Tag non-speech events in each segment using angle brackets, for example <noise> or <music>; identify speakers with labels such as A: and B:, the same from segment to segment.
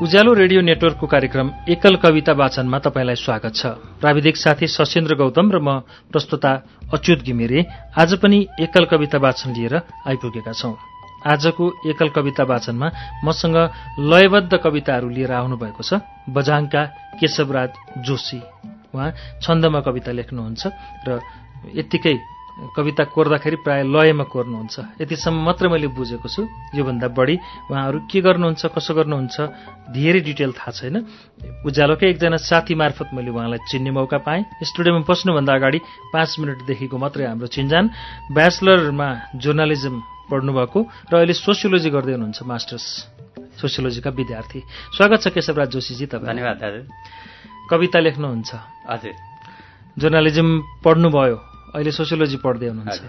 A: उज्यालो radio नेटवर्कको कार्यक्रम एकल कविता वाचनमा तपाईँलाई स्वागत छ। प्राविधिक साथी सशेन्द्र गौतम र म प्रस्तुता अच्युत घिमिरे आज पनि एकल कविता वाचन लिएर आइपुगेका छौं। आजको एकल कविता वाचनमा मसँग लयबद्ध कविताहरू लिएर आउनुभएको छ बझाङका केशवराज जोशी। उहाँ छन्दमा कविता लेख्नुहुन्छ र यत्तिकै कविता कोर्दाखेरि प्राय लयमा कोर्नुहुन्छ। यतिसम्म मात्र मैले बुझेको छु। योभन्दा बढी उहाँहरू के गर्नुहुन्छ कसो गर्नुहुन्छ धेरै डिटेल थाहा छैन। उज्यालोकै एकजना साथी मार्फत मैले उहाँलाई चिन्ने मौका पाएँ। स्टुडियोमा पस्नुभन्दा अगाडि पाँच मिनटदेखिको मात्रै हाम्रो चिन्जान ब्याचलरमा जर्नालिजम पढ्नुभएको र अहिले सोसियोलोजी गर्दै हुनुहुन्छ मास्टर्स। सोसियोलोजीका विद्यार्थी। स्वागत छ केशवराज जोशीजी तपाईँ
B: धन्यवाद दाजु।
A: कविता लेख्नुहुन्छ।
B: हजुर।
A: जर्नालिजम पढ्नुभयो। अहिले सोसियोलोजी पढ्दै हुनुहुन्छ।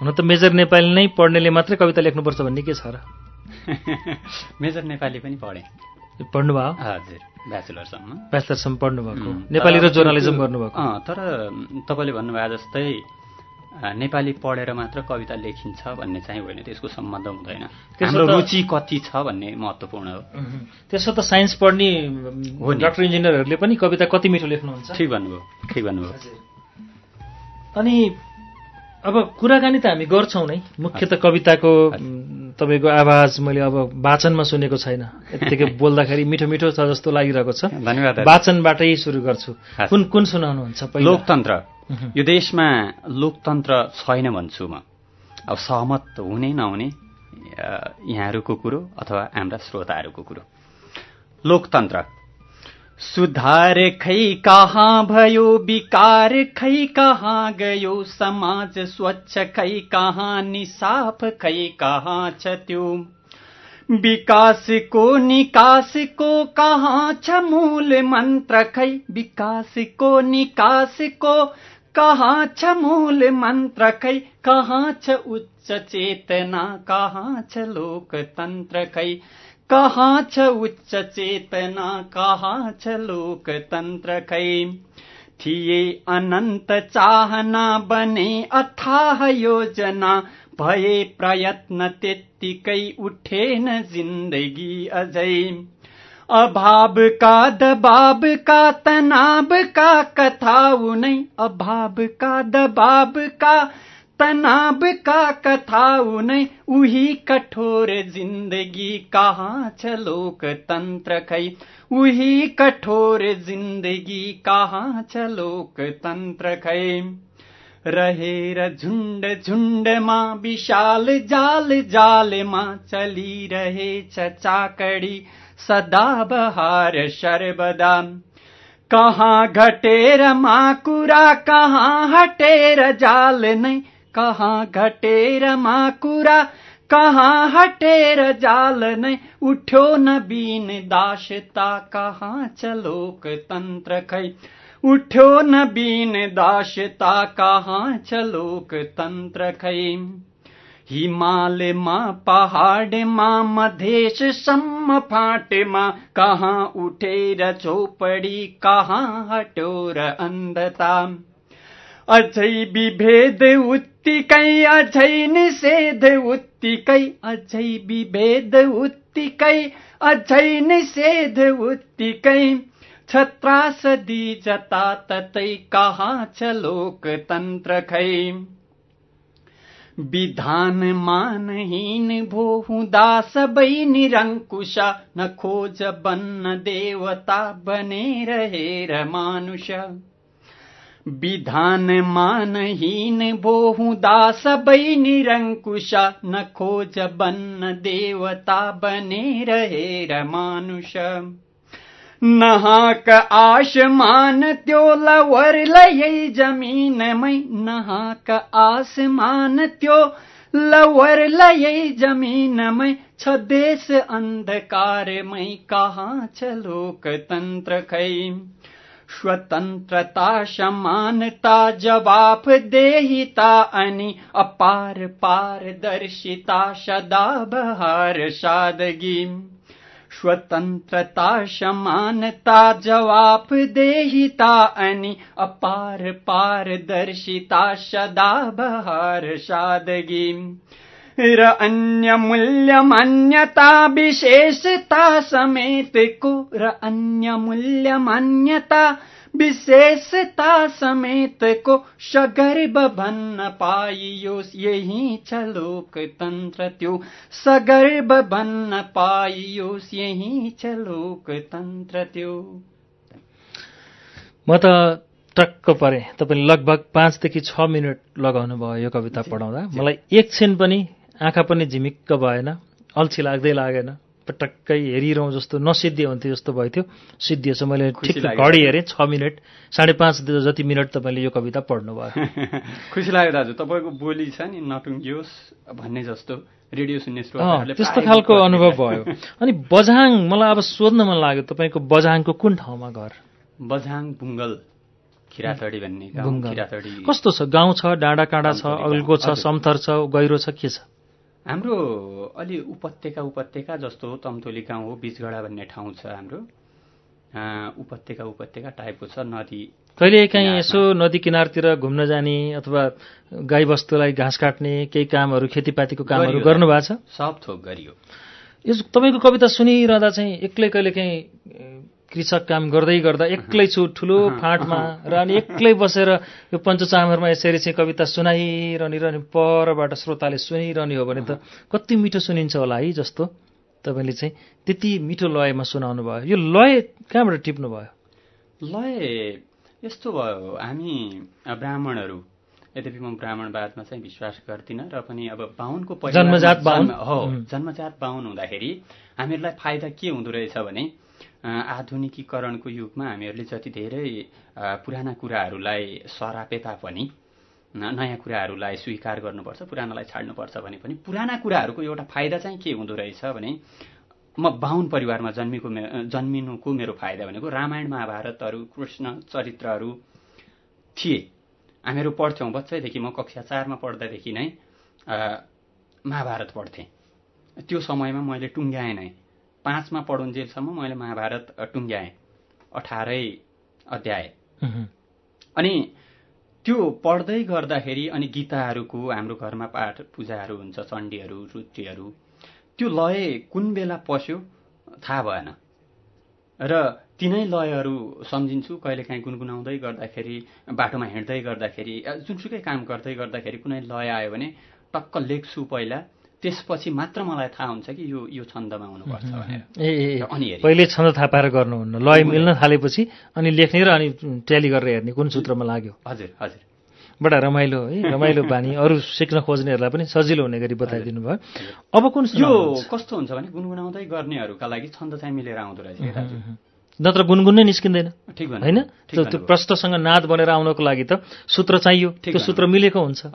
A: हुन त मेजर नेपाली नै पढ्नेले मात्रै कविता लेख्नुपर्छ भन्ने के छ र? <laughs>
B: मेजर नेपाली पनि पढेँ।
A: पढ्नुभयो
B: हजुर ब्याचलरसम्म।
A: ब्याचलरसम्म पढ्नुभएको। नेपाली र जर्नालिजम गर्नुभएको।
B: तर तपाईँले भन्नुभयो जस्तै नेपाली पढेर मात्र कविता लेखिन्छ भन्ने चाहिँ होइन त्यसको सम्बन्ध हुँदैन।
A: त्यसो
B: हाम्रो
A: त-
B: रुचि कति छ भन्ने महत्त्वपूर्ण हो।
A: त्यसो त साइन्स पढ्ने
B: हो।
A: डाक्टर इन्जिनियरहरूले पनि कविता कति मिठो लेख्नुहुन्छ?
B: ठिक भन्नुभयो ठिक भन्नुभयो।
A: अनि अब कुराकानी त हामी गर्छौँ नै। मुख्य त कविताको तपाईँको आवाज मैले अब वाचनमा सुनेको छैन। यत्तिकै <laughs> बोल्दाखेरि मिठो मिठो छ जस्तो लागिरहेको छ।
B: धन्यवाद।
A: वाचनबाटै सुरु गर्छु। कुन कुन सुनाउनुहुन्छ
B: लोकतन्त्र। यो देशमा लोकतन्त्र छैन भन्छु म। अब सहमत हुने नहुने यहाँहरूको कुरो अथवा हाम्रा श्रोताहरूको कुरो। लोकतन्त्र। सुधार खै कहाँ भयो विकार खै कहाँ गयो समाज स्वच्छ खै कहाँ निसाफ खै कहाँ छ त्यो? विकासको निकासको कहाँ छ मूल मन्त्र खै? विकासको निकासको कहाँ छ मूल मन्त्र खै? कहाँ छ उच्च चेतना? कहाँ छ लोकतन्त्र खै? कहाँ छ उच्च चेतना कहाँ छ लोकतन्त्र खै थिए अनन्त चाहना बने अथाह योजना भए प्रयत्न त्यत्तिकै उठेन जिन्दगी अझै। अभावका दबावका तनावका कथा उनै अभावका दबावका तनावका कथा उनै उही कठोर जिन्दगी कहाँ छ लोकतन्त्र खै उही कठोर जिन्दगी कहाँ छ लोकतन्त्र खै रहेर झुण्ड झुण्डमा विशाल जाल जालमा चलिरहेछ चाकडी सदा बहार सर्वदा कहाँ घटेर माकुरा कहाँ हटेर जाल नै कहाँ घटेर माकुरा कहाँ हटेर जाल नै उठ्यो नवीन दासता कहाँ छ लोकतन्त्र खै? उठ्यो नवीन दासता कहाँ छ लोकतन्त्र खै? हिमालयमा पहाडमा मधेससम्म फाटेमा कहाँ उठेर चौपडी कहाँ हट्यो र अन्धता? अझै विभेद उत्तिकै अझै निषेध उत्तिकै अझै विभेद उत्तिकै अझै निषेध उत्तिकै छत्रासदी जताततै कहाँ छ लोकतन्त्र खै। विधान मानहीन भो हुँदा सबै निरङ्कुश न खोज बन्न देवता बनेर हेर मानुष। विधान मानहीन भो हुँदा सबै निरङ्कुश न खोज बन्न देवता बनेर हेर मानुष। नहाक आसमान त्यो लवर लयै जमिनमै नहाक आसमान त्यो लवर लयै जमिनमै छ देश अन्धकारमै कहाँ छ लोकतन्त्र खै? स्वतन्त्रता समानता जवाफ देहिता अनि अपार पारदर्शिता सदा बहार सादगी। स्वतन्त्रता समानता जवाफ देहिता अनि अपार पारदर्शिता सदा बहार सादगी र अन्य मूल्य मान्यता विशेषता समेतको र अन्य मूल्य मान्यता विशेषता समेतको सगर्व भन्न पाइयोस् यही छ लोकतन्त्र त्यो सगर्व भन्न पाइयोस् यही छ लोकतन्त्र त्यो
A: म त टक्क परे तपाईँले लगभग पाँचदेखि छ मिनट लगाउनु भयो यो कविता पढाउँदा मलाई एकछिन पनि आँखा पनि झिमिक्क भएन अल्छी लाग्दै लागेन। पटक्कै हेरिरहँ जस्तो नसिद्धि हुन्थ्यो जस्तो भयो थियो सिद्धिएछ मैले ठिक घडी हेरेँ छ मिनट साढे पाँच जति मिनट तपाईँले यो कविता पढ्नुभयो। <laughs>
B: खुसी लाग्यो दाजु। तपाईँको बोली छ नि नटुङ्गियोस् भन्ने जस्तो रेडियो सुन्ने
A: त्यस्तो खालको अनुभव भयो। अनि बझाङ मलाई अब सोध्न मन लाग्यो तपाईँको बझाङको कुन ठाउँमा घर?
B: बझाङ बुङ्गल खिरातडी भन्ने
A: कस्तो छ? गाउँ छ डाँडा काँडा छ अग्लो छ समथर छ गहिरो छ के छ?
B: हाम्रो अलि उपत्यका उपत्यका जस्तो तम्तोली गाउँ हो बिचगढा भन्ने ठाउँ छ हाम्रो। उपत्यका उपत्यका टाइपको छ नदी।
A: कहिले काहीँ यसो नदी किनारतिर घुम्न जाने अथवा गाईबस्तुलाई घाँस काट्ने केही कामहरू खेतीपातीको कामहरू गर्नु भएको छ?
B: सब थोक गरियो।
A: यस तपाईँको कविता सुनिरहँदा चाहिँ एक्लै कहिले काहीँ कृषक काम गर्दै गर्दा एक्लै छु ठुलो फाँटमा र अनि एक्लै बसेर यो पञ्चचामरमा यसरी चाहिँ कविता सुनाइरहने र परबाट श्रोताले सुनिरहने हो भने त कति मिठो सुनिन्छ होला है जस्तो तपाईँले चाहिँ त्यति मिठो लयमा सुनाउनु भयो। यो लय कहाँबाट टिप्नु भयो?
B: लय यस्तो भयो हामी ब्राह्मणहरू यद्यपि म ब्राह्मणवादमा चाहिँ विश्वास गर्दिनँ र पनि अब बाहुनको
A: जन्मजात बाहुन।
B: हो जन्मजात बाहुन हुँदाखेरि हामीहरूलाई फाइदा के हुँदो रहेछ भने आधुनिकीकरणको युगमा हामीहरूले जति धेरै पुराना कुराहरूलाई सरापे तापनि नयाँ कुराहरूलाई स्वीकार गर्नुपर्छ पुरानालाई छाड्नुपर्छ भने पनि पुराना कुराहरूको एउटा फाइदा चाहिँ के हुँदो रहेछ भने म बाहुन परिवारमा जन्मेको जन्मिनुको मेरो फाइदा भनेको रामायण महाभारतहरू कृष्ण चरित्रहरू थिए। हामीहरू पढ्थ्यौँ बच्चैदेखि म कक्षा चारमा पढ्दादेखि नै महाभारत पढ्थेँ। त्यो समयमा मैले टुङ्ग्याएँ नै। पाँचमा पढुन्जेलसम्म मैले महाभारत टुङ्ग्याएँ। अठारै अध्याय। अनि त्यो पढ्दै गर्दाखेरि अनि गीताहरूको हाम्रो घरमा पाठ पूजाहरू हुन्छ चण्डीहरू रुद्रीहरू त्यो लय कुन बेला पस्यो थाहा भएन। र तिनै लयहरू सम्झिन्छु कहिलेकाहीँ गुनगुनाउँदै गर्दाखेरि बाटोमा हिँड्दै गर्दाखेरि जुनसुकै काम गर्दै गर्दाखेरि कुनै लय आयो भने टक्क लेख्छु पहिला। त्यसपछि मात्र मलाई थाहा हुन्छ कि यो यो छन्दमा हुनुपर्छ
A: ए अनि पहिले छन्द थाहा पाएर गर्नुहुन्न। लय मिल्न थालेपछि अनि लेख्ने र अनि ट्याली गरेर हेर्ने कुन सूत्रमा लाग्यो?
B: हजुर हजुर।
A: बडा रमाइलो है रमाइलो बानी। अरू सिक्न खोज्नेहरूलाई पनि सजिलो हुने गरी बताइदिनु भयो। अब कुन
B: यो कस्तो हुन्छ भने गुनगुनाउँदै गर्नेहरूका लागि छन्द चाहिँ मिलेर आउँदो रहेछ
A: नत्र गुनगुन नै निस्किँदैन होइन? त्यो प्रष्टसँग नाद बनेर आउनको लागि त सूत्र चाहियो। त्यो सूत्र मिलेको हुन्छ।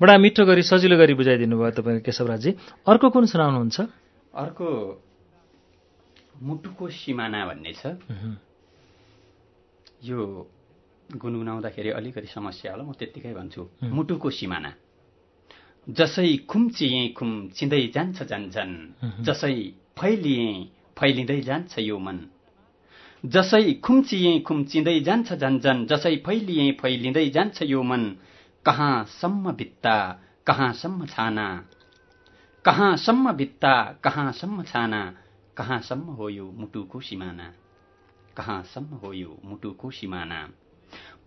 A: बडा मिठो गरी सजिलो गरी बुझाइदिनु भयो तपाईँ केशवराजी अर्को कुन सुनाउनुहुन्छ?
B: अर्को मुटुको सिमाना भन्ने छ। यो गुनगुनाउँदाखेरि अलिकति समस्या होला म त्यत्तिकै भन्छु। मुटुको सिमाना। जसै खुम्चिए खुम चिँदै जान्छ झन् जसै फैलिए फैलिँदै जान्छ यो मन। जसै खुम्चिए खुम चिँदै जान्छ झन् जसै फैलिए फैलिँदै जान्छ यो मन। कहाँसम्म भित्ता कहाँसम्म छाना? कहाँसम्म भित्ता कहाँसम्म छाना? कहाँसम्म हो यो मुटुको सिमाना कहाँसम्म हो यो मुटुको सिमाना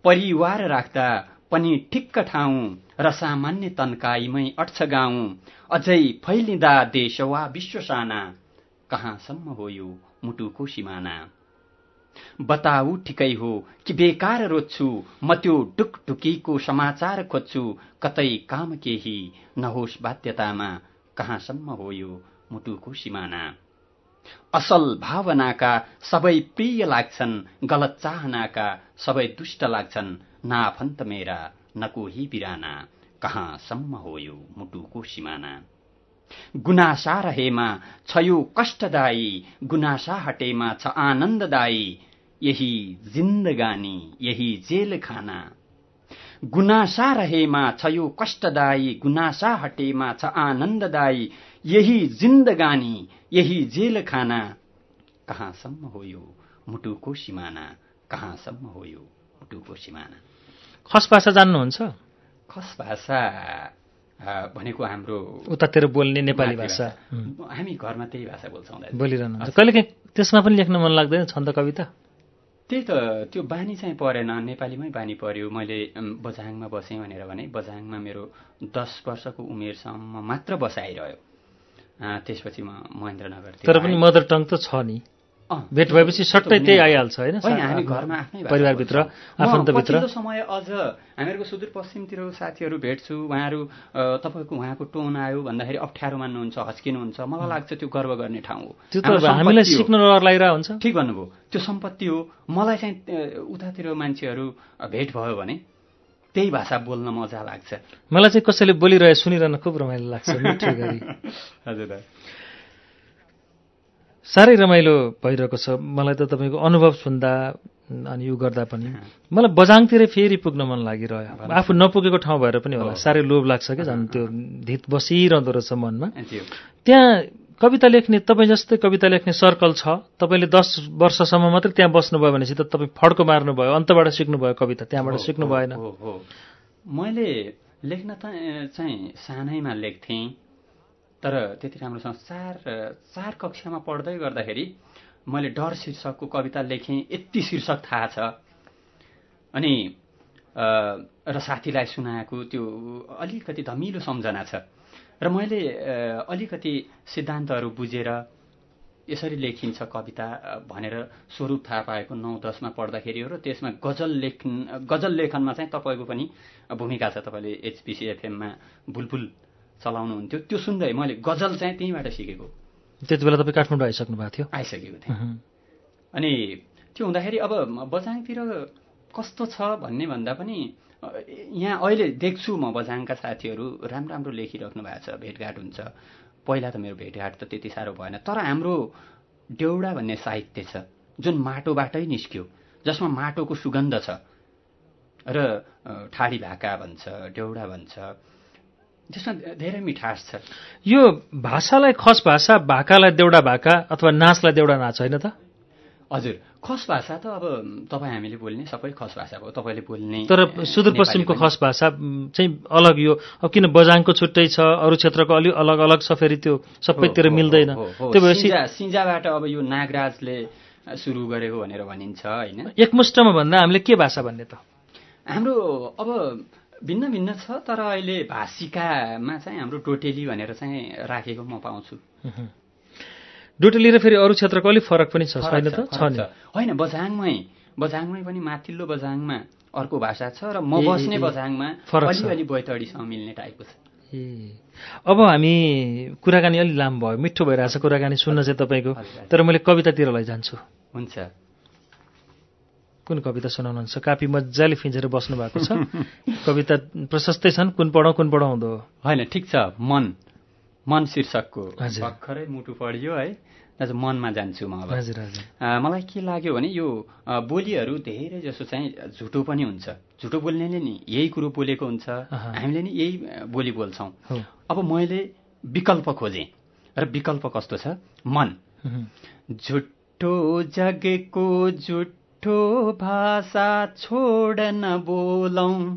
B: परिवार राख्दा पनि ठिक्क ठाउँ र सामान्य तन्काईमै अट्छ गाउँ अझै फैलिँदा देश वा विश्व साना। कहाँसम्म हो यो मुटुको सिमाना बताऊ ठिकै हो कि बेकार रोज्छु म त्यो टुकटुकीको समाचार खोज्छु कतै काम केही नहोस् बाध्यतामा कहाँसम्म हो यो मुटुको सिमाना? असल भावनाका सबै प्रिय लाग्छन् गलत चाहनाका सबै दुष्ट लाग्छन् नाफन्त मेरा न कोही बिराना कहाँसम्म हो यो मुटुको सिमाना? गुनासा रहेमा छ यो कष्टदायी गुनासा हटेमा छ आनन्ददायी यही जिन्दगानी यही जेल खाना गुनासा रहेमा छ यो कष्टदायी गुनासा हटेमा छ आनन्ददायी यही जिन्दगानी यही जेल खाना कहाँसम्म हो यो मुटुको सिमाना? कहाँसम्म हो यो मुटुको सिमाना?
A: खस भाषा जान्नुहुन्छ?
B: खस भाषा भनेको हाम्रो
A: उतातिर बोल्ने नेपाली भाषा।
B: हामी घरमा त्यही भाषा बोल्छौँ
A: बोलिरहनुहुन्छ कहिले काहीँ त्यसमा पनि लेख्न मन लाग्दैन छन्द कविता?
B: त्यही त त्यो बानी चाहिँ परेन। नेपालीमै बानी पर्यो। मैले बझाङमा बसेँ भनेर भने बझाङमा मेरो दस वर्षको उमेरसम्म मात्र बसाइरह्यो। त्यसपछि म महेन्द्रनगर
A: तर पनि मदर टङ त छ नि। भेट भएपछि सट्टै त्यही आइहाल्छ होइन?
B: हामी घरमा आफ्नै
A: परिवारभित्र आफन्तभित्र।
B: समय अझ हामीहरूको सुदूरपश्चिमतिरको साथीहरू भेट्छु उहाँहरू तपाईँको उहाँको टोन आयो भन्दाखेरि अप्ठ्यारो मान्नुहुन्छ हच्किनुहुन्छ मलाई लाग्छ त्यो गर्व गर्ने ठाउँ हो।
A: त्यो त हामीलाई सिक्न लगाइरहेको हुन्छ।
B: ठिक भन्नुभयो। त्यो सम्पत्ति हो। मलाई चाहिँ उतातिर मान्छेहरू भेट भयो भने त्यही भाषा बोल्न मजा लाग्छ।
A: मलाई चाहिँ कसैले बोलिरहे सुनिरहन खुब रमाइलो लाग्छ। <laughs>
B: हजुर
A: साह्रै रमाइलो भइरहेको छ। मलाई त तपाईँको अनुभव सुन्दा अनि यो गर्दा पनि मलाई बजाङतिरै फेरि पुग्न मन लागिरह्यो। आफू नपुगेको ठाउँ भएर पनि होला। साह्रै लोभ लाग्छ क्या झन् त्यो धित बसिरहँदो रहेछ मनमा। त्यहाँ कविता लेख्ने तपाईँ जस्तै कविता लेख्ने सर्कल छ। तपाईँले दस वर्षसम्म मात्रै त्यहाँ बस्नुभयो भनेपछि त तपाईँ फड्को मार्नुभयो अन्तबाट सिक्नुभयो कविता त्यहाँबाट सिक्नु भएन
B: मैले लेख्न त चाहिँ सानैमा लेख्थेँ। तर त्यति राम्रोसँग चार चार कक्षामा पढ्दै गर्दाखेरि मैले डर शीर्षकको कविता लेखेँ यति शीर्षक थाहा छ। अनि र साथीलाई सुनाएको त्यो अलिकति धमिलो सम्झना छ। र मैले अलिकति सिद्धान्तहरू बुझेर यसरी लेखिन्छ कविता भनेर स्वरूप थाहा पाएको नौ दसमा पढ्दाखेरि हो र त्यसमा गजल लेख गजल लेखनमा चाहिँ तपाईँको पनि भूमिका छ। तपाईँले एचपिसी एफएममा बुलबुल चलाउनुहुन्थ्यो। त्यो सुन्दै मैले गजल चाहिँ त्यहीँबाट सिकेको।
A: त्यति बेला तपाईँ काठमाडौँ आइसक्नु भएको थियो?
B: आइसकेको थिएँ। अनि त्यो हुँदाखेरि अब बजाङतिर कस्तो छ भन्ने भन्दा पनि यहाँ अहिले देख्छु म बजाङका साथीहरू राम्रो राम्रो लेखिराख्नु भएको छ भेटघाट हुन्छ। पहिला त मेरो भेटघाट त त्यति साह्रो भएन तर हाम्रो डेउडा भन्ने साहित्य छ जुन माटोबाटै निस्क्यो जसमा माटोको सुगन्ध छ। र ठाडी भाका भन्छ डेउडा भन्छ त्यसमा धेरै मिठास छ।
A: यो भाषालाई खस भाषा भाकालाई देउडा भाका अथवा नाचलाई देउडा नाच होइन त?
B: हजुर खस भाषा त अब तपाईँ हामीले बोल्ने सबै खस भाषा हो तपाईँले बोल्ने
A: तर सुदूरपश्चिमको खस भाषा चाहिँ अलग यो। अब किन बजाङको छुट्टै छ अरू क्षेत्रको अलिक अलग अलग छ फेरि त्यो सबैतिर मिल्दैन।
B: त्यो भएपछि सिन्जाबाट अब यो नागराजले सुरु गरेको भनेर भनिन्छ होइन।
A: एकमुष्टमा भन्दा हामीले के भाषा भन्ने त?
B: हाम्रो अब भिन्न भिन्न छ तर अहिले भाषिकामा चाहिँ हाम्रो डोटेली भनेर चाहिँ राखेको म पाउँछु।
A: डोटेली र फेरि अरू क्षेत्रको अलिक फरक पनि छ छैन त? छ नि।
B: होइन बझाङमै बझाङमै पनि माथिल्लो बझाङमा अर्को भाषा छ र म बस्ने बझाङमा अलिअलि बैतडीसँग मिल्ने टाइपको छ।
A: ए। अब हामी कुराकानी अलिक लामो भयो मिठो भइरहेछ कुराकानी सुन्न चाहिँ तपाईँको। तर मैले कवितातिर लैजान्छु।
B: हुन्छ।
A: कुन कविता सुनाउनुहुन्छ? कापी मजाले फिँजेर बस्नु भएको छ। कविता प्रशस्तै छन्। कुन पढौँ कुन पढाउँदो
B: होइन ठिक छ। मन। मन शीर्षकको भर्खरै मुटु पढियो है। दाजु मनमा जान्छु म अब।
A: हजुर हजुर।
B: मलाई के लाग्यो भने यो बोलीहरू धेरै जसो चाहिँ झुटो पनि हुन्छ। झुटो बोल्नेले नि यही कुरो बोलेको हुन्छ। हामीले नि यही बोली बोल्छौँ। अब मैले विकल्प खोजेँ। र विकल्प कस्तो छ? मन। झुटो जगेको झुट मिठो भाषा छोड न बोलौं।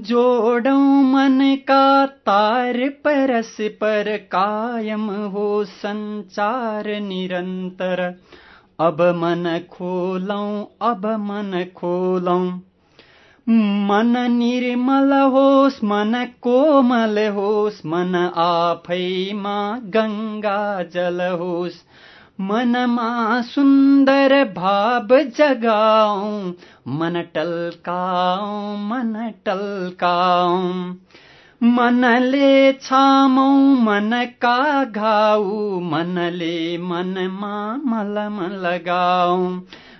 B: जोडौं मनका तार परस पर कायम हो संचार निरंतर। अब मन खोलौं अब मन खोलौं। मन निर्मल होस् मन कोमल होस् मन आफैमा गङ्गा जल होस्। मनमा सुन्दर भाव जगाऊ मन टल्काऊ मन टल्काऊ मनले छामौ मनका घाउ मनले मनमा मलम लगाऊ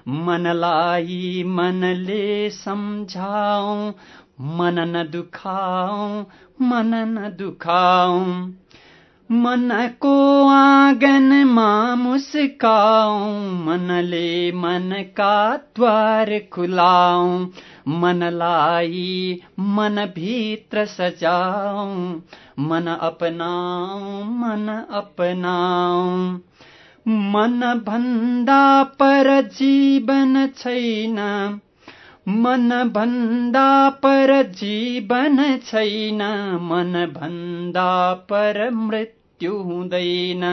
B: मनलाई मनले सम्झाऊ मन न दुखाऊ मन न दुखाऊ। मनको आँगनमा मुस्काऊ मनले मनका द्वार खुलाऊ मनलाई मनभित्र सजाऊ मन अपनाऊ मन अपनाऊ मन भन्दा पर जीवन छैन मन भन्दा पर जीवन छैन मन भन्दा पर मृत्यु हुँदैन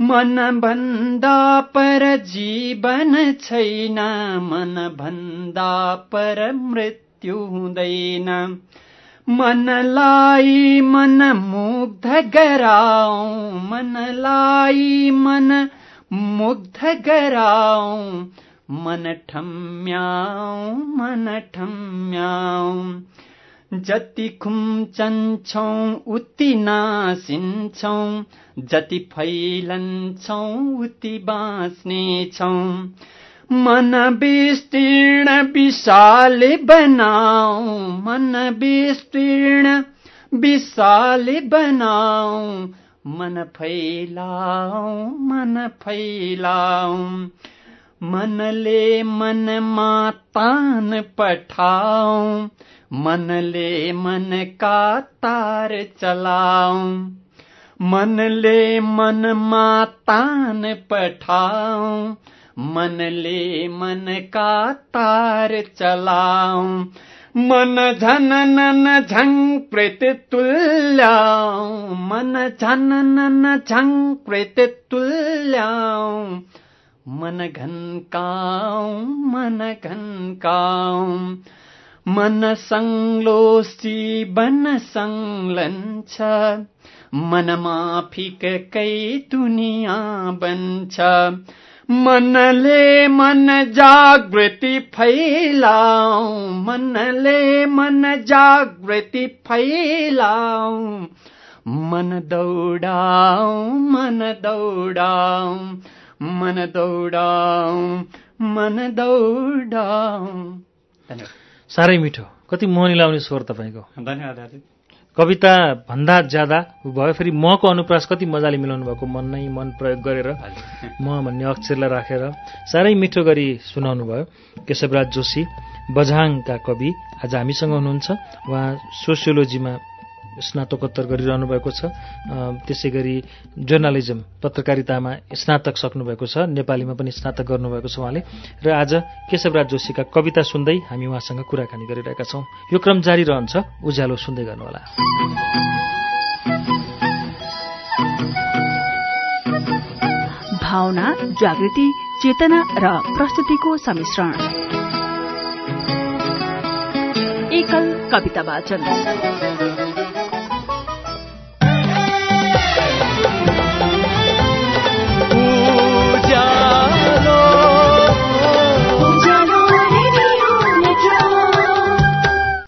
B: मन भन्दा पर जीवन छैन मन भन्दा पर मृत्यु हुँदैन मनलाई मन मुग्ध गराऊ मनलाई मन मुग्ध गराऊ मन ठम्म्याउ मन ठम्म्याउ जति खुम्चन्छौ उति नासिन्छौ जति फैलन्छौ उति बाँच्नेछौ मन विस्तीर्ण विशाल बनाऊ मन विस्तीर्ण विशाल बनाऊ। मन फैलाऊ मन फैलाऊ। मनले मनमा तान पठाऊ मनले मन का तार चलाऊ मनले मनमा तान पठाऊ मनले मन का तार चलाऊ मन झन नन झङ प्रेत तुल्याऊ मन झन नन झङ प्रेत तुल्याऊ मन घनकाऊ मन घनकाऊ मन सङ्लोसी बन सङ्लन्छ मनमा फिकै दुनिया बन्छ मनले मन जागृति फैलाऊ। मनले मन जागृति फैलाऊ। मन दौडाऊ मन दौडाऊ। मन दौडाऊ मन दौडाऊ।
A: साह्रै मिठो। कति मोहनी लाउने स्वर तपाईँको।
B: धन्यवाद दाजु
A: कविता भन्दा ज्यादा भयो फेरि मको अनुप्रास कति मजाले मिलाउनु भएको मन नै मन प्रयोग गरेर म भन्ने अक्षरलाई राखेर साह्रै मिठो गरी सुनाउनु भयो। केशवराज जोशी बझाङका कवि आज हामीसँग हुनुहुन्छ। उहाँ सोसियोलोजीमा स्नातकोत्तर गरिरहनु भएको छ। त्यसै गरी जर्नलिजम पत्रकारितामा स्नातक सक्नुभएको छ। नेपालीमा पनि स्नातक गर्नुभएको छ उहाँले। र आज केशवराज जोशीका कविता सुन्दै हामी उहाँसँग कुराकानी गरिरहेका छौँ। यो क्रम जारी रहन्छ। उज्यालो सुन्दै गर्नुहोला।
C: भावना जागृति चेतना र प्रस्तुतिको सम्मिश्रण एकल कविता वाचन।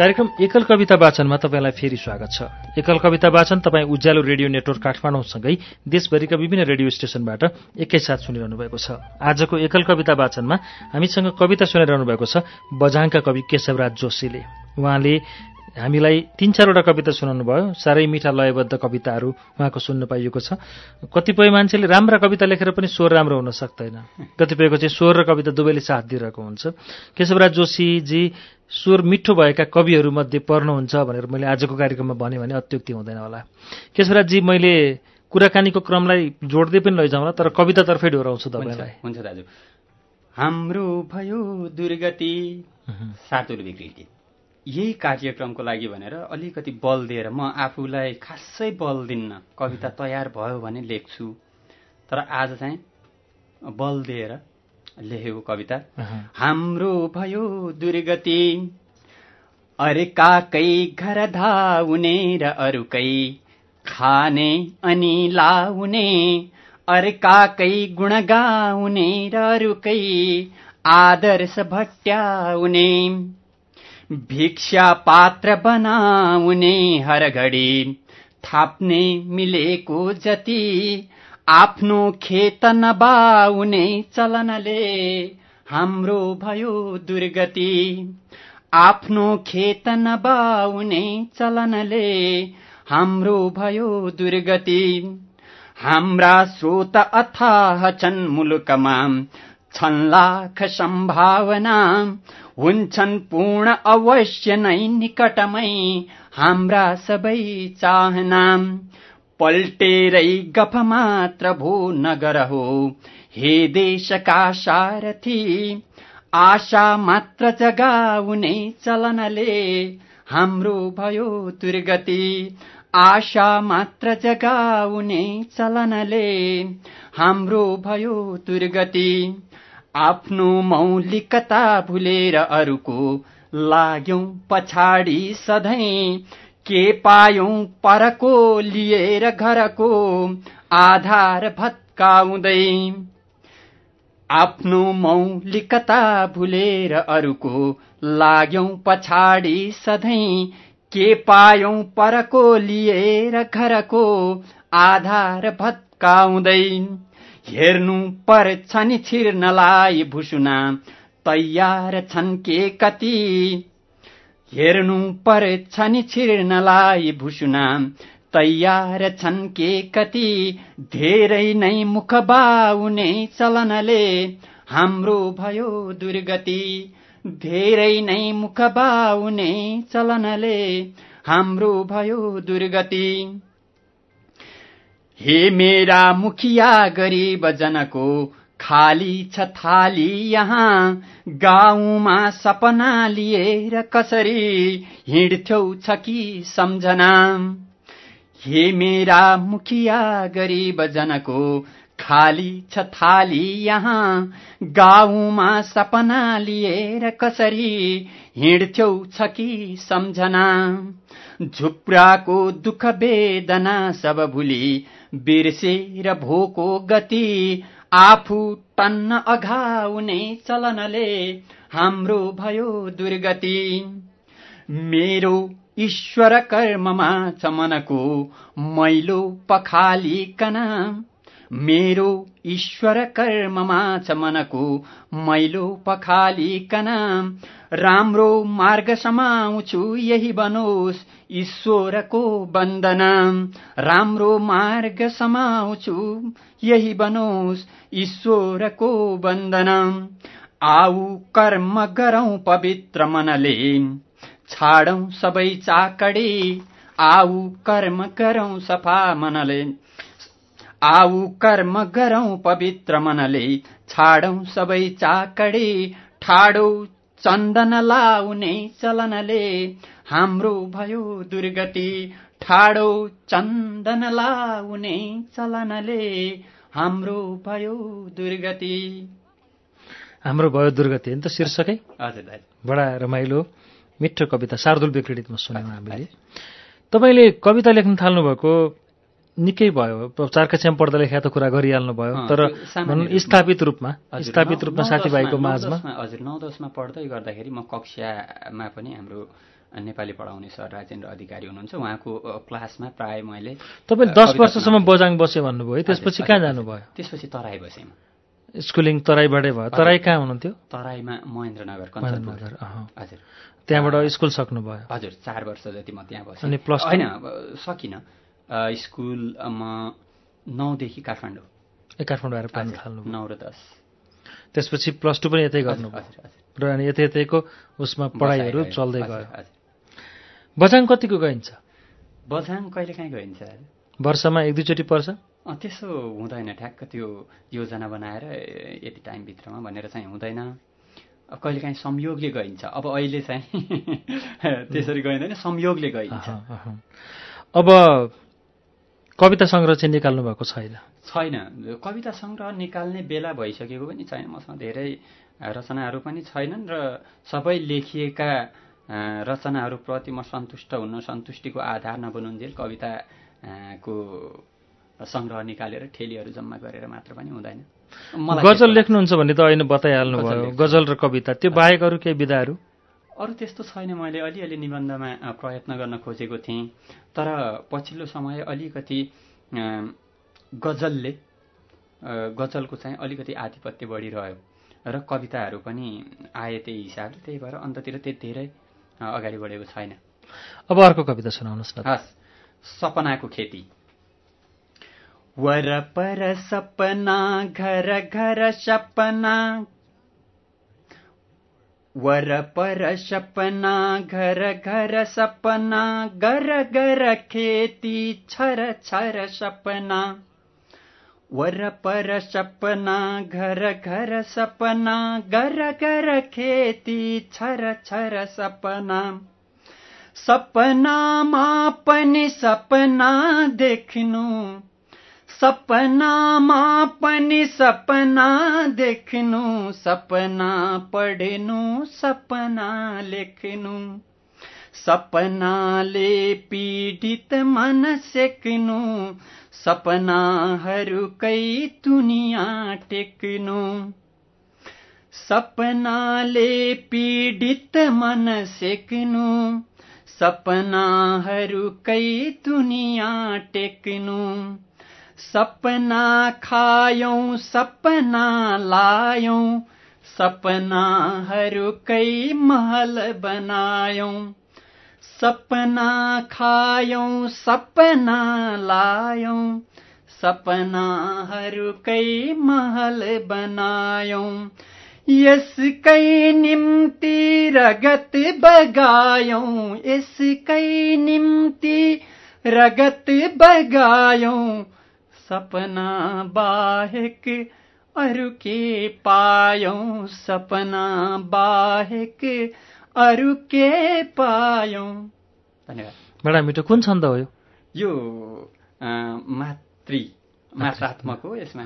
A: कार्यक्रम एकल कविता वाचनमा तपाईँलाई फेरि स्वागत छ। एकल कविता वाचन तपाईँ उज्यालो रेडियो नेटवर्क काठमाडौँसँगै देशभरिका विभिन्न रेडियो स्टेशनबाट एकैसाथ सुनिरहनु भएको छ। आजको एकल कविता वाचनमा हामीसँग कविता सुनाइरहनु भएको छ बझाङका कवि केशवराज जोशीले। उहाँले हामीलाई तीन चारवटा कविता सुनाउनु भयो। साह्रै मिठा लयबद्ध कविताहरू उहाँको सुन्न पाइएको छ। कतिपय मान्छेले राम्रा कविता लेखेर पनि स्वर राम्रो हुन सक्दैन। कतिपयको चाहिँ स्वर र कविता दुवैले साथ दिइरहेको हुन्छ। केशवराज जोशीजी स्वर मिठो भएका कविहरूमध्ये पर्नुहुन्छ भनेर मैले आजको कार्यक्रममा भने भने अत्युक्ति हुँदैन होला। केशवराजजी मैले कुराकानीको क्रमलाई जोड्दै पनि लैजाउँला तर कवितातर्फै डोराउँछु तपाईँलाई।
B: हुन्छ दाजु हाम्रो भयो दुर्गति सातुर विकृति। यही कार्यक्रमको लागि भनेर अलिकति बल दिएर म आफूलाई खासै बल दिन्न कविता तयार भयो भने लेख्छु तर आज चाहिँ बल दिएर लेखेको कविता। हाम्रो भयो दुर्गति अर्काकै घर धाउने र अरूकै खाने अनि लाउने अर्काकै गुण गाउने र अरूकै आदर्श भट्याउने भिक्षा पात्र बनाउने हर घडी थाप्ने मिलेको जति आफ्नो खेत नबाउने चलनले हाम्रो भयो दुर्गति। आफ्नो खेत नबाउने चलनले हाम्रो भयो दुर्गति। हाम्रा स्रोत अथाह छन् मुलुकमा छन् लाख सम्भावना हुन्छन् पूर्ण अवश्य नै निकटमै। हाम्रा सबै चाहना पल्टेरै गफ मात्र भो नगर हो। हे देशका सारथी आशा मात्र जगाउने चलनले। हाम्रो भयो दुर्गति आशा मात्र जगाउने चलनले। हाम्रो भयो दुर्गति। आफ्नो मौलिकता भुलेर अरूको लाग्यौं पछाडि सधैँ। के पायौं परको लिएर घरको आधार भत्काउँदै। आफ्नो मौलिकता भुलेर अरूको लाग्यौं पछाडि सधैँ। के पायौं परको लिएर घरको आधार भत्काउँदै। हेर्नु पर्छ नि छिर्नलाई भुसुना तयार छन् के कति? हेर्नु पर्छ नि छिर्नलाई भुसुना तयार छन् के कति? धेरै नै मुख बाउने चलनले हाम्रो भयो दुर्गति। धेरै नै मुख बाउने चलनले हाम्रो भयो दुर्गति। हे मेरा मुखिया गरीब जनको खाली छ थाली यहाँ। गाउँमा सपना लिएर कसरी हिँड्थ्यौ छ कि सम्झना? हे मेरा मुखिया गरीब जनको खाली छ थाली यहाँ। गाउँमा सपना लिएर कसरी हिँड्थ्यौ छ कि सम्झना? झुप्राको दुःख वेदना सब भुली बिर्सेर भोको गति आफू टन्न अघाउने चलनले हाम्रो भयो दुर्गति। मेरो ईश्वर कर्ममा छ मनको मैलो पखालिकन मेरो ईश्वर कर्ममा छ मनको मैलो पखालिकन राम्रो मार्ग समाउँछु यही बनोस् ईश्वरको वन्दना राम्रो मार्ग समाउँछु यही बनोस् ईश्वरको वन्दना आऊ कर्म गरौं पवित्र मनले छाडौं सबै चाकडी आऊ कर्म गरौं सफा मनले। आऊ कर्म गरौं पवित्र मनले छाडौं सबै चाकडी ठाडो चन्दन लाउने चलनले। हाम्रो भयो दुर्गति ठाडो चन्दन लाउने चलनले। हाम्रो भयो दुर्गति।
A: हाम्रो भयो दुर्गति। नि त शीर्षकै।
B: हजुर
A: बडा रमाइलो मिठो कविता शार्दुल विक्रेडितमा सुन्यौँ हामीले। तपाईँले कविता लेख्न थाल्नुभएको निकै भयो। चार कक्षामा पढ्दा लेखा त कुरा गरिहाल्नु भयो। तर भनौँ। स्थापित रूपमा स्थापित रूपमा साथीभाइको माझमा।
B: हजुर नौ दसमा पढ्दै गर्दाखेरि म कक्षामा पनि हाम्रो नेपाली पढाउने सर राजेन्द्र अधिकारी हुनुहुन्छ। उहाँको क्लासमा प्राय मैले
A: तपाईँले
B: अ,
A: दस वर्षसम्म। बजाङ बस्यो भन्नुभयो। है त्यसपछि कहाँ जानुभयो?
B: त्यसपछि तराई बसेँ म।
A: स्कुलिङ तराईबाटै भयो। तराई कहाँ हुनुहुन्थ्यो?
B: तराईमा महेन्द्रनगर
A: अहँ।
B: हजुर।
A: त्यहाँबाट स्कुल सक्नुभयो।
B: हजुर चार वर्ष जति म त्यहाँ बसेँ।
A: अनि प्लस?
B: होइन सकिनँ। अ, स्कुल अ, म नौदेखि काठमाडौँ।
A: ए काठमाडौँ आएर पढ्न
B: हजुर,
A: थाल्नुभयो
B: नौ र दस।
A: त्यसपछि प्लस टू पनि यतै
B: हजुर
A: र अनि यतै यतैको उसमा पढाइहरू चल्दै गयो। बजाङ कतिको गइन्छ?
B: बझाङ कहिले काहीँ गइन्छ
A: वर्षमा एक दुईचोटि पर्छ?
B: त्यसो हुँदैन। ठ्याक्क त्यो योजना बनाएर यति टाइमभित्रमा भनेर चाहिँ हुँदैन। अब कहिलेकाहीँ संयोगले गइन्छ। अब अहिले चाहिँ <laughs> त्यसरी गइँदैन संयोगले गइन्छ।
A: अब कविता सङ्ग्रह चाहिँ निकाल्नु भएको छैन?
B: छैन। कविता सङ्ग्रह निकाल्ने बेला भइसकेको पनि छैन। मसँग धेरै रचनाहरू पनि छैनन् र सबै लेखिएका रचनाहरूप्रति म सन्तुष्ट हुन सन्तुष्टिको आधार नबनुन्जेल कविताको सङ्ग्रह निकालेर ठेलीहरू जम्मा गरेर मात्र पनि हुँदैन।
A: गजल लेख्नुहुन्छ भने त अहिले बताइहाल्नु भयो गजल र कविता त्यो बाहेक अरू केही विधाहरू?
B: अरू त्यस्तो छैन मैले अलिअलि निबन्धमा प्रयत्न गर्न खोजेको थिएँ। तर पछिल्लो समय अलिकति गजलले गजलको चाहिँ अलिकति आधिपत्य बढिरह्यो र कविताहरू पनि आए त्यही हिसाबले त्यही भएर अन्ततिर त्यति धेरै अगाडि बढेको छैन।
A: अब अर्को कविता सुनाउनुहोस् न
B: हस् सपनाको खेती। वरपर सपना घर घर सपना वरपर सपना घर घर सपना गर गर खेती छर छर सपना वरपर सपना घर घर सपना गर गर खेती छर छर सपना सपनामा पनि सपना देख्नु सपनामा पनि सपना देख्नु सपना पढ्नु सपना लेख्नु। सपनाले पीडित मन सेक्नु सपनाहरूकै दुनिया टेक्नु। सपनाले पीडित मन सेक्नु सपनाहरूकै दुनिया टेक्नु। सपना खायौं सपना लायौं सपनाहरूकै महल बनायौं। सपना खायौं सपना लायौं सपनाहरूकै महल बनायौं। यसकै निम्ति रगत बगायौं यसकै निम्ति रगत बगायौं। सपना बाहेक अरू के पायौं सपना बाहेक अरू के पायौं।
A: धन्यवाद। बडा मिठो कुन छन्द हो
B: यो? मातृ मात्रात्मक हो यसमा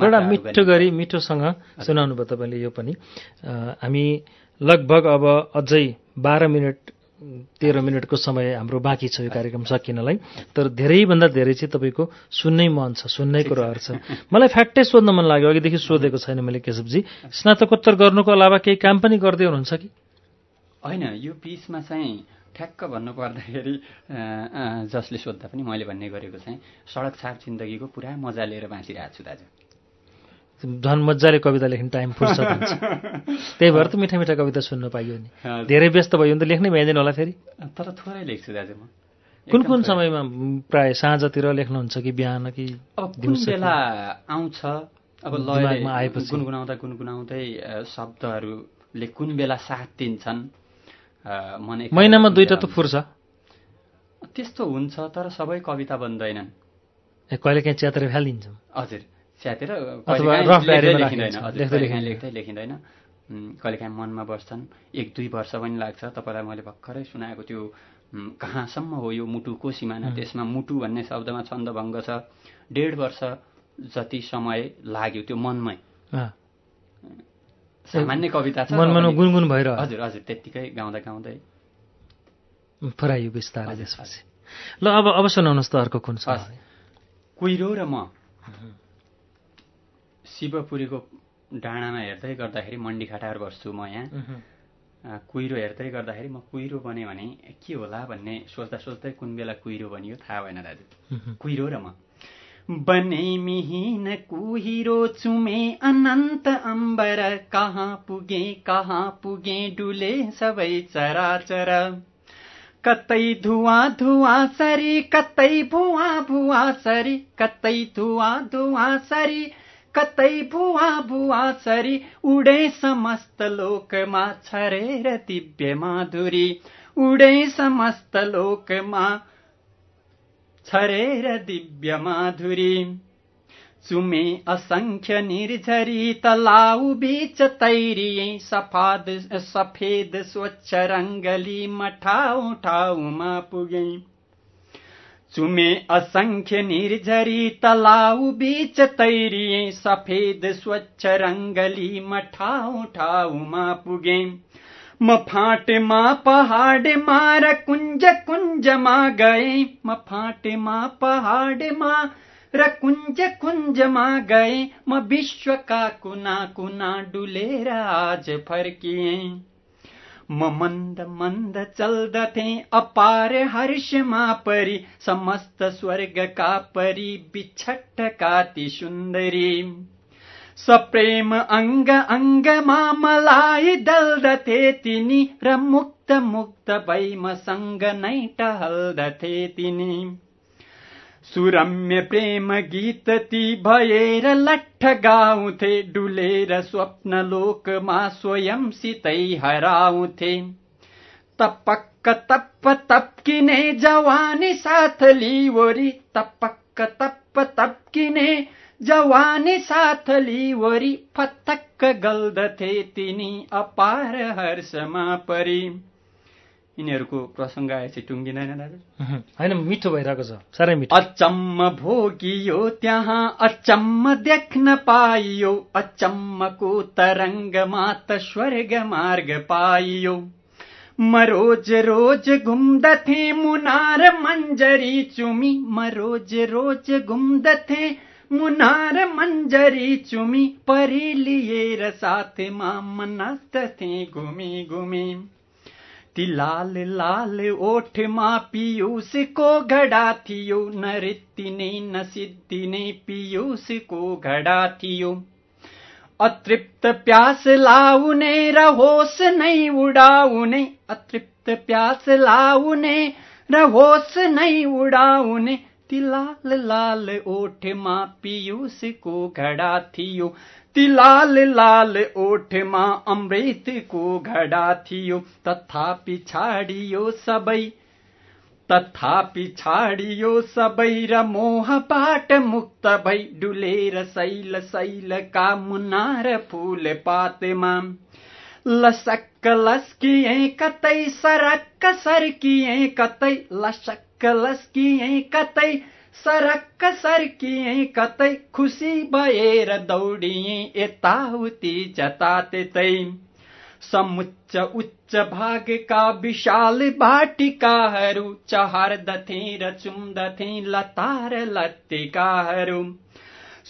A: बडा मिठो गरी मिठोसँग सुनाउनु भयो तपाईँले यो पनि। हामी लगभग अब अझै बाह्र मिनट तेह्र मिनटको समय हाम्रो बाँकी छ यो कार्यक्रम सकिनलाई। तर धेरैभन्दा धेरै चाहिँ तपाईँको सुन्नै मन छ सुन्नैको रहर छ। मलाई फ्याक्टै सोध्न मन लाग्यो अघिदेखि सोधेको छैन मैले केशवजी। स्नातकोत्तर गर्नुको अलावा केही काम पनि गर्दै हुनुहुन्छ कि?
B: होइन यो पिसमा चाहिँ ठ्याक्क भन्नुपर्दाखेरि जसले सोद्धा पनि मैले भन्ने गरेको चाहिँ सडक छाप जिन्दगीको पुरा मजा लिएर बाँचिरहेको छु दाजु।
A: झन् मजाले कविता लेख्ने टाइम फुर्सद हुन्छ। <laughs> त्यही भएर त मिठा मिठा कविता सुन्न पाइयो नि। धेरै व्यस्त भयो भने त लेख्नै भइँदैन होला फेरि।
B: तर थोरै लेख्छु दाजु म।
A: कुन कुन समयमा प्राय साँझतिर लेख्नुहुन्छ कि बिहान कि
B: बेला आउँछ अब लयमा आएपछि। गुनगुनाउँदा गुनगुनाउँदै शब्दहरूले कुन बेला साथ दिन्छन्
A: मन महिनामा दुईटा त फुर्छ
B: त्यस्तो हुन्छ तर सबै कविता बन्दैनन्।
A: कहिले काहीँ च्यात्र फालिदिन्छौँ
B: हजुर। स्यातेर लेख्दै लेख्दै लेखिँदैन। कहिलेकाहीँ मनमा बस्छन्। एक दुई वर्ष पनि लाग्छ। तपाईँलाई मैले भर्खरै सुनाएको त्यो कहाँसम्म हो यो मुटुको सिमाना? त्यसमा मुटु भन्ने शब्दमा छन्दभङ्ग छ। डेढ वर्ष जति समय लाग्यो त्यो मनमै। सामान्य कविता छ।
A: मनमा गुनगुन भएर
B: हजुर हजुर त्यत्तिकै गाउँदा गाउँदै।
A: फराइयो बिस्तारै त्यसपछि। ल अब अब सुनाउनुहोस् त अर्को कुन छ?
B: कुहिरो र म। शिवपुरीको डाँडामा हेर्दै गर्दाखेरि मन्डी खाटाहरू बस्छु म यहाँ। कुहिरो हेर्दै गर्दाखेरि म कुहिरो बने भने के होला भन्ने सोच्दा सोच्दै कुन बेला कुहिरो बनियो थाहा भएन दाजु। कुहिरो र म। बने मिहिन कुहिरो चुमे अनन्त अम्बर कहाँ पुगे कहाँ पुगे डुले सबै चराचर। कतै धुवा धुवा सरी कतै भुवा भुवा सरी कतै धुवा धुवा सरी कतै भुवा भुवा सरी उडे समस्त लोकमा छरेर दिव्य माधुरी। उडे समस्त लोकमा छरेर दिव्य माधुरी। चुमे असङ्ख्य निर्झरी तलाउ बीच तैरिए सफाद सफेद स्वच्छ रङ्गली मठाउ ठाउँमा पुगे। चुमे असंख्य निर्झरी तलाउ बीच तैरिए सफेद स्वच्छ रङ्गली म ठाउँ ठाउँमा पुगे। म फाँटेमा पहाडमा र कुञ्ज कुञ्जमा गए। म फाँटेमा पहाडमा र कुञ्ज कुञ्जमा गए। म विश्वका कुना कुना डुलेर आज फर्किए। म मन्द मन्द चल्दथे अपार हर्षमा परि समस्त स्वर्गका परि बिछट्ट ती सुन्दरी। सप्रेम अङ्ग अङ्गमा मलाई दल्दथे तिनी र मुक्त मुक्त मसँग नै टहल्दथे तिनी। सुरम्य प्रेम गीत ती भएर लट्ठ गाउँथे डुलेर स्वप्न लोकमा स्वयं सितै हराउँथे। तपक्क तप्प तप्किने जवानी साथ लिवरी तपक्क तप्प तप्किने जवानी साथ लिवरी फतक्क गल्दथे तिनी अपार हर्षमा परी। यिनीहरूको प्रसङ्ग आएपछि टुङ्गिँदैन दाजु?
A: होइन मिठो भइरहेको छ। साह्रै मिठो।
B: अचम्म भोगियो त्यहाँ अचम्म देख्न पाइयो। अचम्मको तरङ्गमा त स्वर्ग मार्ग पाइयो। म रोज रोज घुम्दथे मुनार मञ्जरी चुमी। म रोज रोज घुम्दथे मुनार मञ्जरी चुमी। परि लिएर साथमा म नाच्दथे घुमी घुमी। ती लाल लाल ओठमा पियुसको घडा थियो। न रित्तिने न सिद्धिने पियुसको घडा थियो। अतृप्त प्यास लाउने र होस नै उडाउने। अतृप्त प्यास लाउने र नै उडाउने। ती लाल लाल ओठमा पियुसको घडा थियो। ती लाल लाल ओठमा अमृतको घडा थियो तथापि छाडियो सबै। तथापि छाडियो सबै र मोहबाट मुक्त भई डुलेर शैल शैलका मुनार फुल पातमा। लसक्क लस्किए कतै सरक्क सर्किए कतै लसक्क लस्किए कतै सरक्क सर्किए कतै खुसी भएर दौडिए यताउति जता त्यतै समुच्च उच्च भागका विशाल बाटिकाहरू चहार्दथे र चुम्दथे लतार लत्तिकाहरू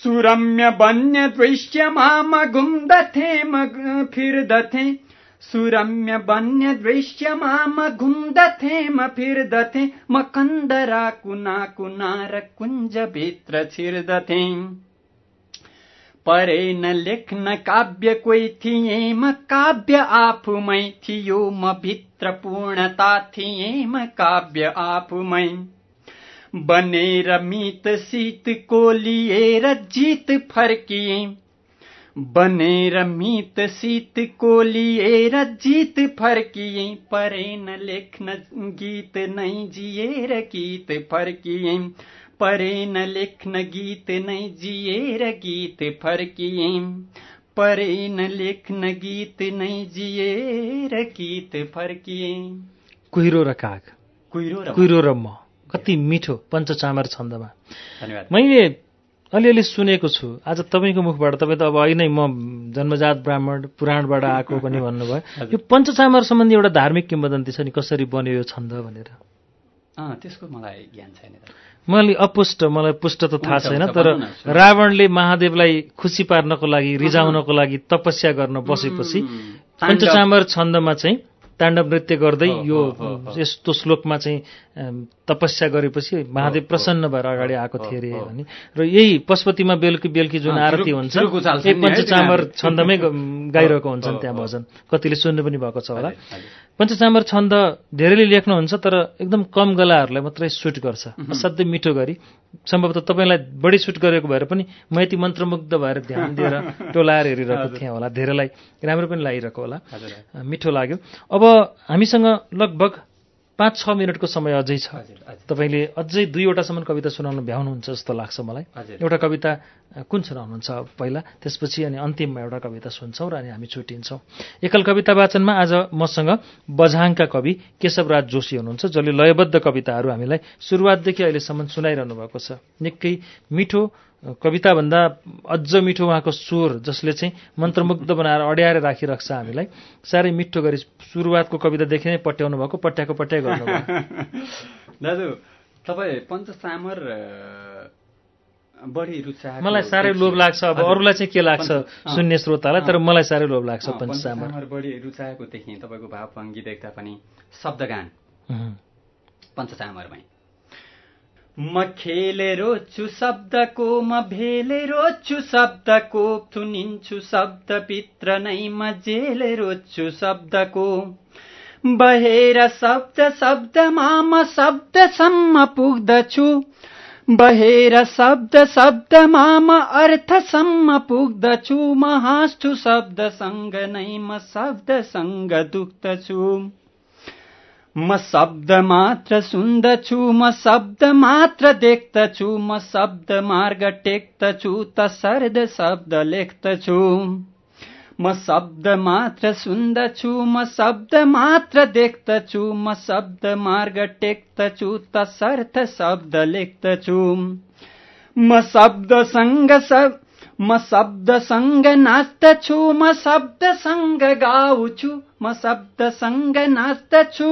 B: सुरम्य वन्य दृश्यमा म घुम्दथे म फिर्दथे सुरम्य वन्य दृश्यमा म घुम्दथे म फिर्दथे म कन्दरा कुना र कुञ्जभित्र छिर्दथे। परे न लेख्न काव्य कोही थिए म काव्य आफूमै थियो म भित्र पूर्णता थिए म काव्य आफूमै बनेर मित शीत को लिएर जित फर्किए बनेर मित शीत को लिएर जित फर्किए परेन लेख्न गीत नै जिएर गीत फर्किए परेन लेख्न गीत नै जिएर गीत फर्किए परेन लेख्न गीत नै जिएर गीत फर्किए
A: कुहिरो र काग।
B: कुहिरो र
A: कुहिरो र म। कति मिठो पञ्चचामर छन्दमा।
B: धन्यवाद।
A: मैले अलिअलि सुनेको छु। आज तपाईँको मुखबाट तपाईँ त अब अहिले नै म जन्मजात ब्राह्मण पुराणबाट आएको पनि भन्नुभयो। यो पञ्चचामर सम्बन्धी एउटा धार्मिक किम्बदन्ती छ नि कसरी बन्यो यो छन्द भनेर?
B: त्यसको मलाई ज्ञान छैन।
A: मैले अपुष्ट मलाई पुष्ट त थाहा छैन तर। रावणले महादेवलाई खुसी पार्नको लागि रिजाउनको लागि तपस्या गर्न बसेपछि पञ्चचामर छन्दमा चाहिँ ताण्डव नृत्य गर्दै यो। यस्तो श्लोकमा चाहिँ तपस्या गरेपछि महादेव प्रसन्न भएर अगाडि आएको थिए अरे। भने र यही पशुपतिमा बेलुकी बेलुकी जुन आरती हुन्छ
B: है
A: पञ्चचामर। <laughs> छन्दमै गाइरहेको हुन्छन् त्यहाँ। भजन। कतिले सुन्नु पनि भएको छ होला। पञ्चचामर छन्द धेरैले लेख्नुहुन्छ तर एकदम कम गलाहरूलाई मात्रै सुट गर्छ। असाध्यै मिठो गरी। सम्भवतः तपाईँलाई बढी सुट गरेको भएर पनि म यति मन्त्रमुग्ध भएर ध्यान दिएर <laughs> टोलाएर हेरिरहेको थिएँ होला। धेरैलाई राम्रो पनि लागिरहेको होला। मिठो लाग्यो। अब हामीसँग लगभग पाँच छ मिनटको समय अझै छ। तपाईँले अझै दुईवटासम्म कविता सुनाउन भ्याउनुहुन्छ जस्तो लाग्छ मलाई। एउटा कविता कुन सुनाउनुहुन्छ पहिला? त्यसपछि अनि अन्तिममा एउटा कविता सुन्छौँ र अनि हामी छुट्टिन्छौँ एकल कविता वाचनमा आज मसँग बझाङका कवि केशवराज जोशी हुनुहुन्छ जसले लयबद्ध कविताहरू हामीलाई सुरुवातदेखि अहिलेसम्म सुनाइरहनु भएको छ। निकै मिठो कविताभन्दा अझ मिठो उहाँको स्वर जसले चाहिँ मन्त्रमुग्ध बनाएर अड्याएर राखिरहेको छ हामीलाई साह्रै मिठो गरी सुरुवातको कवितादेखि नै पट्याउनु भएको पट्याएको पट्याइ गर्नुभयो <laughs>
B: दाजु तपाईँ पञ्चसामर बढी रुचा
A: मलाई साह्रै लोभ लाग्छ। अब अरूलाई चाहिँ के लाग्छ सुन्ने श्रोतालाई? तर मलाई साह्रै लोभ लाग्छ पञ्चसामर।
B: बढी रुचाएको देखेँ तपाईँको भावभङ्गी देख्दा पनि शब्दगान। पञ्चचामरमै म खेले रोज्छु शब्दको म भेले रोज्छु शब्दको थुनिन्छु शब्दभित्र नै म जेले रोज्छु शब्दको बहेर शब्द शब्दमा म शब्दसम्म पुग्दछु बहेर शब्द शब्दमा म अर्थसम्म पुग्दछु म हाँस्छु शब्दसँग नै म शब्दसँग दुख्दछु म शब्द मात्र सुन्दछु म शब्द मात्र देख्दछु म शब्द मार्ग टेक्दछु तसर्द शब्द लेख्दछु म शब्द मात्र सुन्दछु म शब्द मात्र देख्दछु म शब्द मार्ग टेक्दछु तसर्थ शब्द लेख्दछु म शब्दसँग सब म शब्दसँग नाच्दछु म शब्दसँग गाउँछु म शब्दसँग नाच्दछु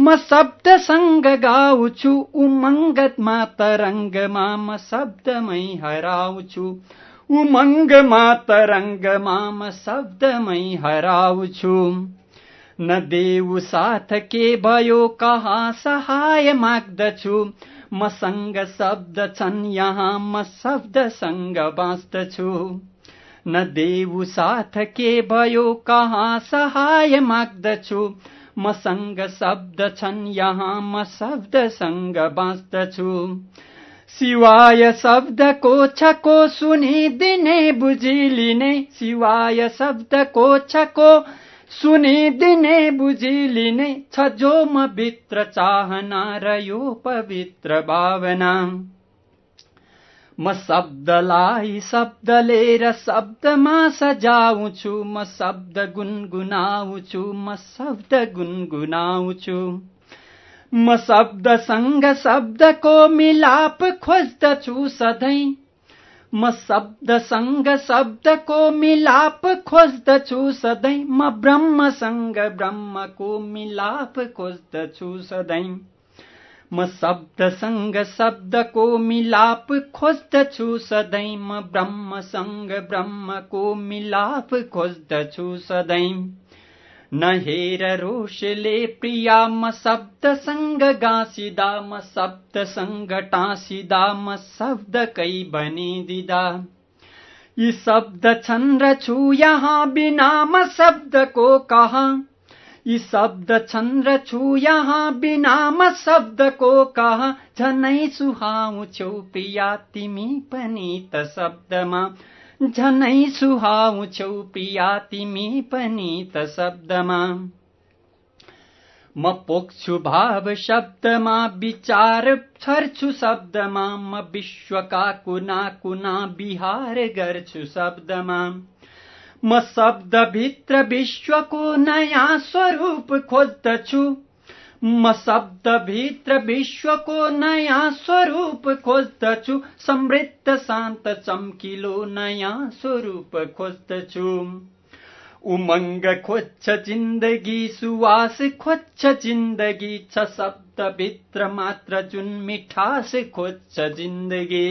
B: म शब्दसँग गाउँछु उमङ्गमा तरङ्गमा म शब्दमै हराउँछु। उमङ्गमा तरङ्गमा म शब्दमै हराउँछु। न देऊ साथ के भयो कहाँ सहाय माग्दछु। मसँग शब्द छन् यहाँ म शब्दसँग बाँच्दछु। न देऊ साथ के भयो कहाँ सहाय माग्दछु। मसँग शब्द छन् यहाँ म शब्दसँग बाँच्दछु शिवाय शब्दको छको सुनिदिने बुझिलिने। शिवाय शब्दको छको सुनिदिने बुझिलिने। छ जो म भित्र चाहना र यो पवित्र भावना। म शब्दलाई शब्दले र शब्दमा सजाउँछु म शब्द गुनगुनाउँछु म शब्द गुनगुनाउँछु। म शब्दसँग शब्दको मिलाप खोज्दछु सधैँ। म शब्दसँग शब्दको मिलाप खोज्दछु सधैँ। म ब्रह्मसँग ब्रह्मको मिलाप खोज्दछु सधैँ। म शब्दसँग शब्दको मिलाप खोज्दछु सधैँ म ब्रह्मसँग ब्रह्मको मिलाप खोज्दछु सधैँ न हेर रोषले प्रिया म शब्दसँग गाँसिदा म शब्दसँग टाँसिदा म शब्दकै बनिदिदा यी शब्द छन् र छु यहाँ बिना म शब्दको कहाँ? यी शब्द छन् र छु यहाँ बिना म शब्दको कहाँ झनै सुहाउँछौ प्रिया तिमी पनि त शब्दमा झनै सुहाउँछौ प्रिया तिमी पनि त शब्दमा म पोख्छु भाव शब्दमा विचार छर्छु शब्दमा म विश्वका कुना कुना बिहार गर्छु शब्दमा म शब्दभित्र विश्वको नयाँ स्वरूप खोज्दछु म शब्दभित्र विश्वको नयाँ स्वरूप खोज्दछु। समृद्ध शान्त चम्किलो नयाँ स्वरूप खोज्दछु। उमङ्ग खोज्छ जिन्दगी सुवास खोज्छ जिन्दगी छ शब्दभित्र मात्र जुन मिठास खोज्छ जिन्दगी।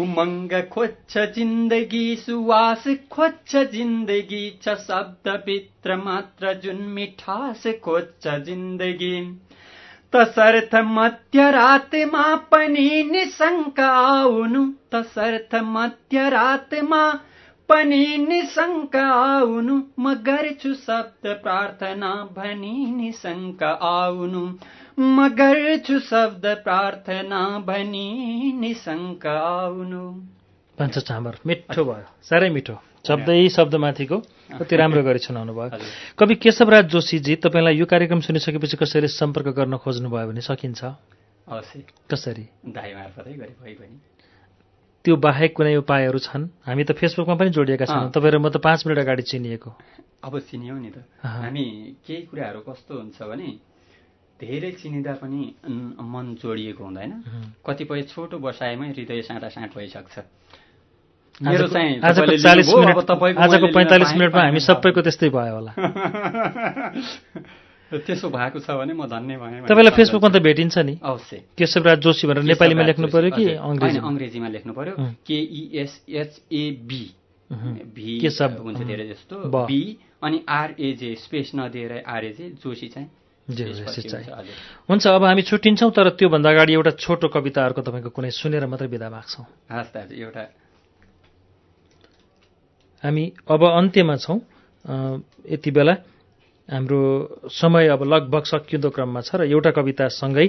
B: उमङ्ग खोज्छ जिन्दगी सुवास खोज्छ जिन्दगी छ शब्दभित्र मात्र जुन मिठास खोज्छ जिन्दगी तसर्थ मध्यरातमा पनि निशङ्क आउनु तसर्थ मध्यरातमा पनि निशङ्क आउनु म गर्छु शब्द प्रार्थना भनी निशङ्क आउनु। म गर्छु शब्द प्रार्थना भनी निशङ्क आउनु
A: पञ्चचामर मिठो भयो। साह्रै मिठो। शब्दै शब्दमाथिको कति राम्रो <laughs> गरी सुनाउनु भयो। कवि केशवराज जोशीजी तपाईँलाई यो कार्यक्रम सुनिसकेपछि कसरी सम्पर्क गर्न खोज्नुभयो भने सकिन्छ?
B: अवश्य।
A: कसरी?
B: दाई मार्फतै गरे भइ पनि।
A: त्यो बाहेक कुनै उपायहरू छन्? हामी त फेसबुकमा पनि जोडिएका छौँ।
B: अँ।
A: तपाईँ र म त पाँच मिनट अगाडि चिनिएको।
B: अब चिन्यौ नि त। हामी केही कुराहरू कस्तो हुन्छ भने धेरै चिनिँदा पनि मन जोडिएको हुँदैन। कतिपय छोटो बसाइमै हृदय साँटा साँट भइसक्छ मेरो चाहिँ
A: आजको पैँतालिस मिनटमा हामी सबैको त्यस्तै भयो होला <laughs>
B: त्यसो भएको छ भने म धन्य भएँ
A: तपाईँलाई। फेसबुकमा त भेटिन्छ नि
B: अवश्य
A: केशवराज जोशी भनेर नेपालीमा लेख्नु पर्यो कि।
B: होइन,
A: अङ्ग्रेजीमा
B: लेख्नु पर्यो
A: उम्.
B: केइएसएचएबी. भी
A: केशव,
B: हुन्छ. धेरै जस्तो।
A: बी
B: अनि आरएजे स्पेस नदिएर आरएजे जोशी चाहिँ हुन्छ,
A: अब हामी छुट्टिन्छौँ तर त्योभन्दा अगाडि एउटा छोटो कविता अर्को तपाईँको कुनै सुनेर मात्रै विदा माग्छौँ।
B: एउटा
A: हामी अब अन्त्यमा छौँ। यति बेला हाम्रो समय अब लगभग सकिँदो क्रममा छ र एउटा कवितासँगै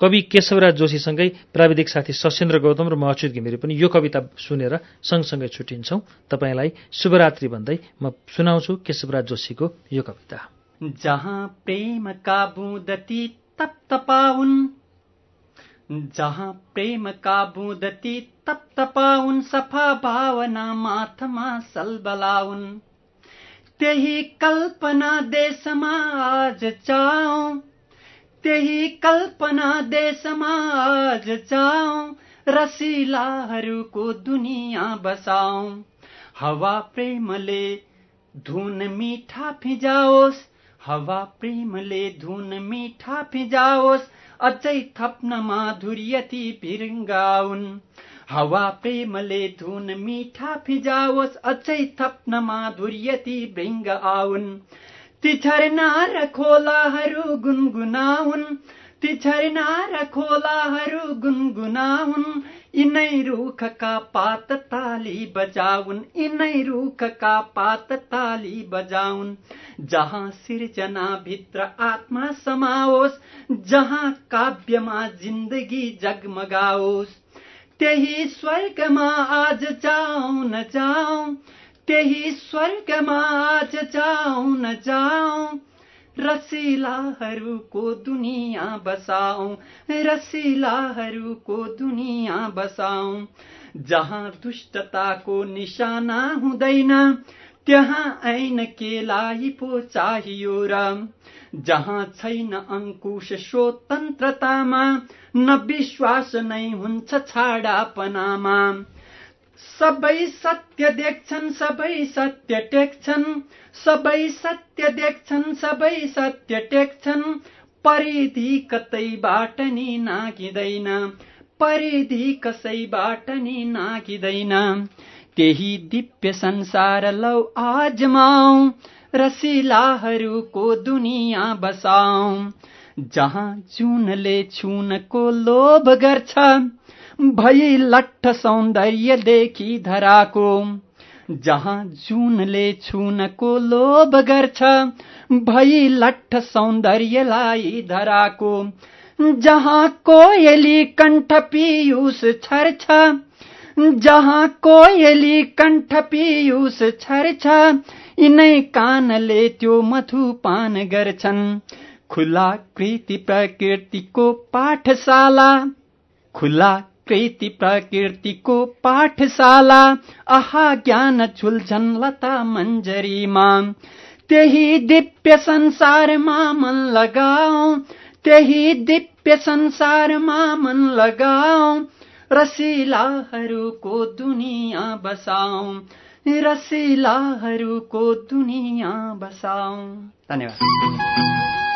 A: कवि केशवराज जोशीसँगै प्राविधिक साथी सशेन्द्र गौतम र म अच्युत घिमिरे पनि यो कविता सुनेर सँगसँगै छुट्टिन्छौँ। तपाईँलाई शुभरात्रि भन्दै म सुनाउँछु केशवराज जोशीको यो कविता।
B: जहाँ प्रेम बूंदती तप तपाउन्। जहाँ प्रेम का बूंदती तप तपाउन् सफा भावना माथमा सलबलाउन् त्यही कल्पना देशमा आज जाउँ त्यही कल्पना देशमा आज जाउँ रसिलाहरूको दुनियाँ बसाउँ हवा प्रेमले धुन मिठा फिजाओस्। हवा प्रेमले धुन मिठा फिजाओस् अझै थप्न माधुर्यति पिरङ्गाउन्। हवा प्रेमले धुन मिठा फिजाओस् अझै थप्न माधुर्यति भृङ्ग आउन्। ती झरना र खोलाहरू गुनगुनाउन् ती झरना र खोलाहरू गुनगुनाउन्। यिनै रुखका पात ताली बजाउन् यिनै रुखका पात ताली बजाउन् जहाँ सिर्जना भित्र आत्मा समाओस् जहाँ काव्यमा जिन्दगी जगमगाओस् त्यही स्वर्गमा आज जाउँ न जाउँ त्यही स्वर्गमा आज जाउँ न जाउँ रसिलाहरूको दुनियाँ बसाउँ रसिलाहरूको दुनियाँ बसाउँ जहाँ दुष्टताको निशाना हुँदैन त्यहाँ ऐन केलाई पो चाहियो र। जहाँ छैन अङ्कुश स्वतन्त्रतामा न विश्वास नै हुन्छ छाडापनामा। सबै सत्य देख्छन् सबै सत्य टेक्छन्। सबै सत्य देख्छन् सबै सत्य टेक्छन्। परिधि कतैबाट नि नागिँदैन। परिधि कसैबाट नि नागिँदैन। त्यही दिव्य संसार लौ आजमाऊ रसिलाहरूको दुनियाँ बसाऊ। जहाँ जुनले छुनको लोभ गर्छ भई लट्ठ सौन्दर्यदेखि धराको जहाँ जुनले छुनको लोभ गर्छ भई लट्ठ सौन्दर्यलाई धराको जहाँ कोयली कण्ठ पियुष छर्छ जहाँ कोयली कण्ठ पियुष छर्छ यिनै कानले त्यो मधुपान गर्छन्। खुला कृति प्रकृतिको पाठशाला खुला कृति प्रकृतिको पाठशाला आहा ज्ञान झुल्झन् लता मञ्जरीमा। त्यही दिव्य संसारमा मन लगाऊ त्यही दिव्य संसारमा मन लगाऊ रसिलाहरूको दुनियाँ बसाऊ रसिलाहरूको दुनियाँ बसाऊ। धन्यवाद।